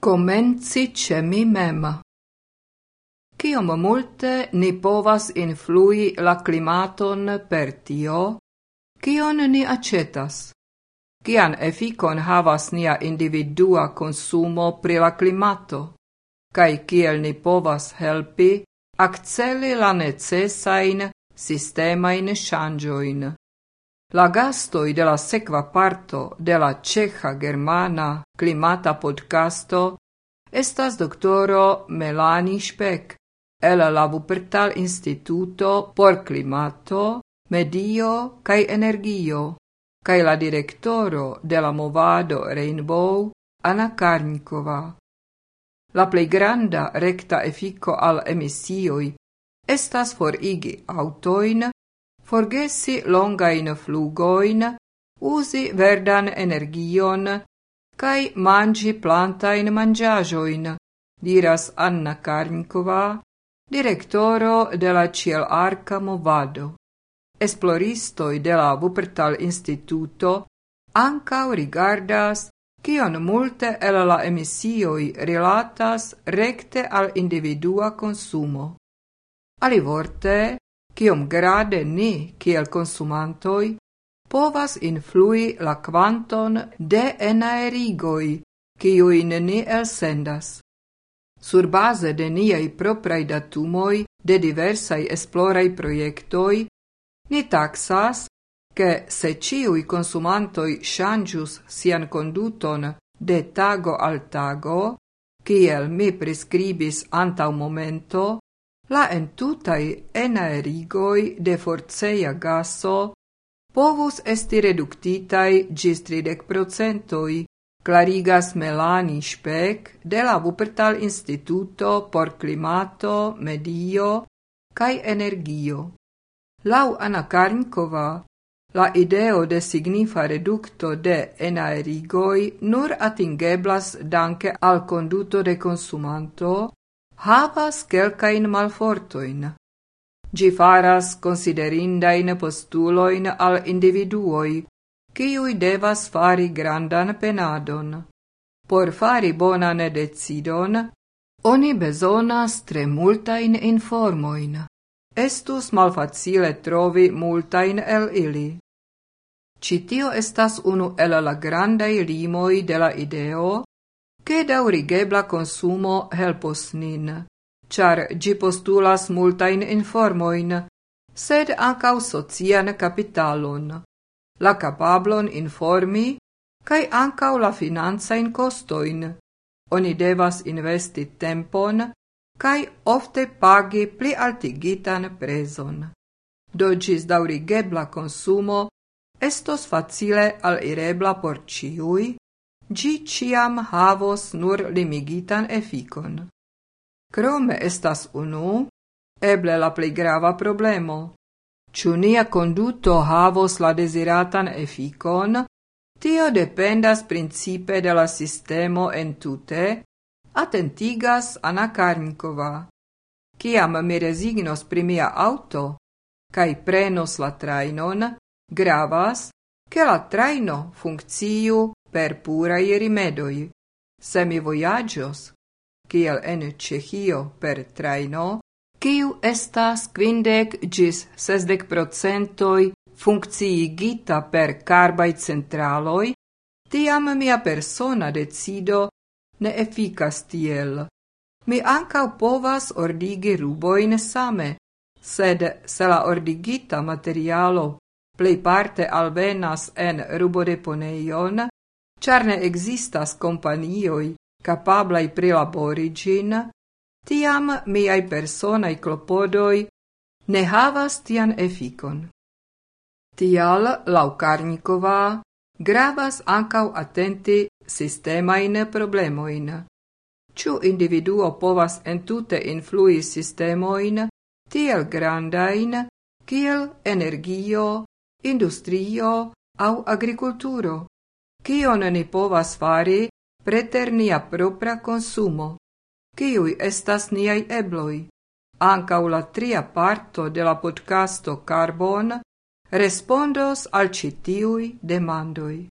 Komenci mi mem. Kiom multe ni povas influi la climaton per tio, kion ni acetas? Kian efficon havas nia individua consumo pri la climato? Kai kiel ni povas helpi acceli la necessain sistemain shangioin? La gastoi de la sequa parto de la ceja germana climata podcasto estas doctoro Melani Speck el la Wuppertal Instituto por Climato, Medio kaj Energio kaj la direktoro de la movado Rainbow Anna Karnikova. La plej granda recta efiko al emisioj estas forigi autoin forgesi longain flugoin, usi verdan energion, kai mangi plantain mangiajoin, diras Anna Karnikova, direktoro de la Ciel Arca Movado. Esploristoi de la Wuppertal Instituto ancau rigardas kion multe el la emisioi relatas recte al individua consumo. Alivorte, kiom grade ni, kiel konsumantoj, povas influi la kvanton de enaerigoj, kiujn ni elsendas. Surbaze de niaj propraj datumoj de diversaj esploraj projektoj, ni taksas, ke se ĉiuj konsumantoj ŝanĝus sian konduton de tago al tago, kiel mi prescribis antaŭ momento, la entutai enaerigoi de forceia gaso povus esti reductitai gis tridec procentoi, clarigas Melani Speck de la Wuppertal Instituto por Climato, Medio cae Energio. Lau Anna Karnkova, la ideo de signifa reducto de enaerigoi nur atingeblas danke al conduto de consumanto, havas kelkain malfortoin. Gi faras considerindain postuloin al individuoi, kiui devas fari grandan penadon. Por fari bonan decidon, oni bezonas tre multain informoin. Estus malfacile trovi multain el ili. Citio estas unu el la grandai limoi de la ideo, che daurigebla consumo helpos nin, char gi postulas multain informoin, sed ancau socian capitalon, la capablon informi, cae ancau la in costoin. Oni devas investi tempon, cae ofte pagi pli altigitan prezon. Do gis daurigebla consumo estos facile al irebla por ciui, gi ciam havos nur limigitan efficon. Crome estas unu, eble la plei grava problemo. Ciu nia conduto havos la desiratan efficon, tio dependas principe de la sistemo entute, attentigas Anna Karnikova. Ciam mi resignos pri mia auto, cae prenos la trainon, gravas, che la traino funcciu per purai rimedoi. Se mi voyagios, kiel en Cehio per traino, kiu estas quindec gis sesdec procentoi funcciigita per carbai centraloi, tiam mia persona decido ne efficas tiel. Mi ancau povas ordigi ruboin same, sed se la ordigita materialo plei parte alvenas en rubodeponeion, char ne existas companioi capablai prilabori gin, tiam miai personai clopodoi ne havas tian efficon. Tial, lau Karnikova, gravas ancau attenti sistemain problemoin. Ciu individuo povas entute influi sistemoin tiel grandain, kiel energio, industrio au agriculturo kion ni povas fari preter nia propra consumo, kiui estas niai ebloi. Ancau la tria parto de la podcasto Carbon respondos al citiui demandoi.